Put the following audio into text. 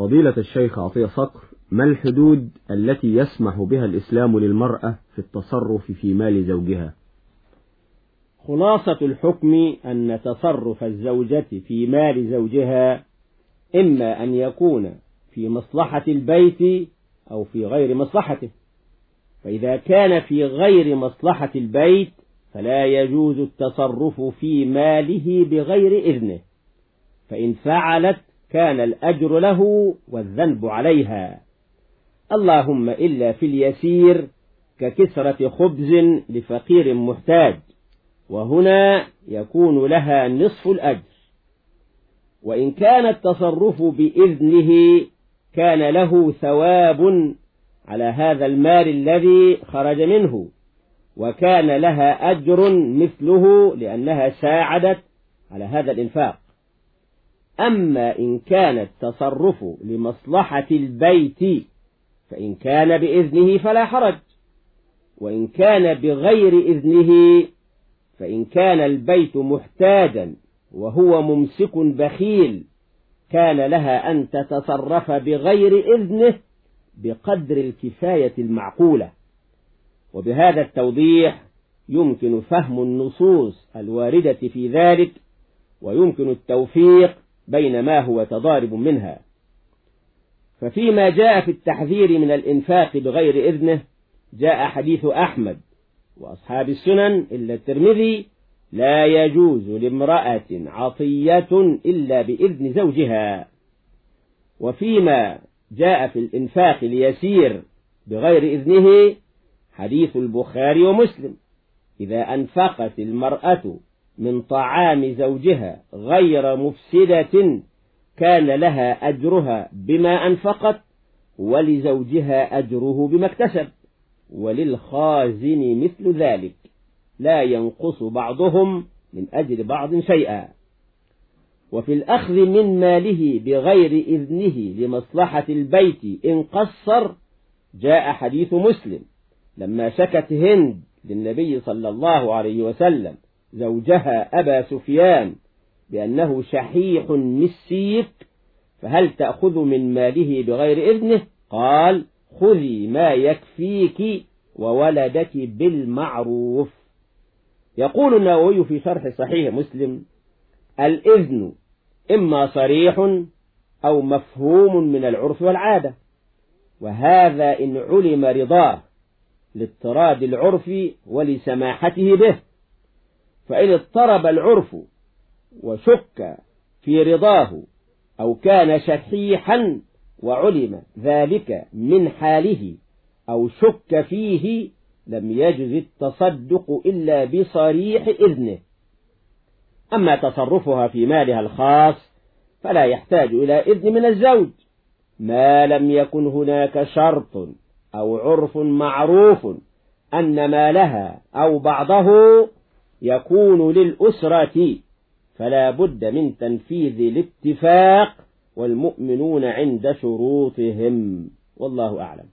فضيلة الشيخ عطية صقر ما الحدود التي يسمح بها الإسلام للمرأة في التصرف في مال زوجها؟ خلاصة الحكم أن تصرف الزوجة في مال زوجها إما أن يكون في مصلحة البيت أو في غير مصلحته. فإذا كان في غير مصلحة البيت فلا يجوز التصرف في ماله بغير إذنه. فإن فعلت كان الأجر له والذنب عليها. اللهم إلا في اليسير ككسرة خبز لفقير محتاج وهنا يكون لها نصف الأجر. وإن كان التصرف بإذنه كان له ثواب على هذا المال الذي خرج منه وكان لها أجر مثله لأنها ساعدت على هذا الإنفاق. أما إن كان التصرف لمصلحة البيت فإن كان بإذنه فلا حرج وإن كان بغير إذنه فإن كان البيت محتاجا وهو ممسك بخيل كان لها أن تتصرف بغير إذنه بقدر الكفاية المعقولة. وبهذا التوضيح يمكن فهم النصوص الواردة في ذلك ويمكن التوفيق بين ما هو تضارب منها. ففيما جاء في التحذير من الإنفاق بغير إذنه جاء حديث أحمد وأصحاب السنن إلا الترمذي لا يجوز لامرأة عطية إلا بإذن زوجها وفيما جاء في الإنفاق اليسير بغير إذنه حديث البخاري ومسلم إذا أنفقت المرأة من طعام زوجها غير مفسدة كان لها أجرها بما أنفقت ولزوجها أجره بما اكتسب. وللخازن مثل ذلك. لا ينقص بعضهم من أجر بعض شيئا. وفي الأخذ من ماله بغير إذنه لمصلحة البيت إن قصر جاء حديث مسلم. لما شكت هند للنبي صلى الله عليه وسلم زوجها أبا سفيان بأنه شحيح مسيك فهل تأخذ من ماله بغير إذنه؟ قال خذي ما يكفيك وولدك بالمعروف. يقول النووي في شرح صحيح مسلم الإذن إما صريح أو مفهوم من العرف والعادة وهذا إن علم رضاه لاضطراد العرف ولسماحته به. فإن اضطرب العرف وشك في رضاه أو كان شحيحا وعلم ذلك من حاله أو شك فيه لم يجز التصدق إلا بصريح إذنه. أما تصرفها في مالها الخاص فلا يحتاج إلى إذن من الزوج. ما لم يكن هناك شرط أو عرف معروف أن مالها أو بعضه يكون للأسرة فلا بد من تنفيذ الاتفاق والمؤمنون عند شروطهم. والله أعلم.